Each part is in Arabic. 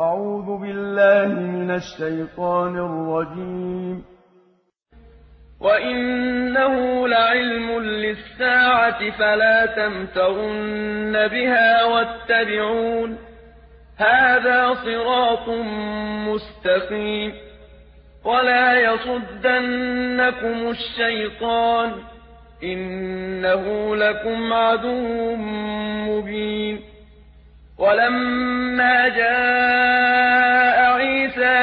أعوذ بالله من الشيطان الرجيم. وإنه لعلم للساعة فلا تمترن بها واتبعون هذا صراط مستقيم ولا يصدنكم الشيطان إنه لكم عدو مبين ولما جاء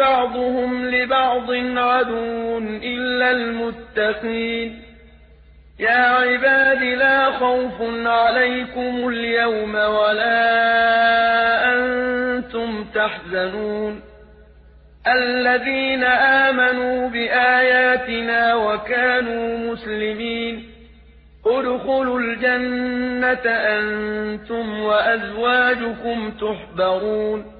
بعضهم لبعض عدو إلا المتقين. يا عباد لا خوف عليكم اليوم ولا أنتم تحزنون. الذين آمنوا بآياتنا وكانوا مسلمين. ادخلوا الجنة أنتم وأزواجكم تحبرون.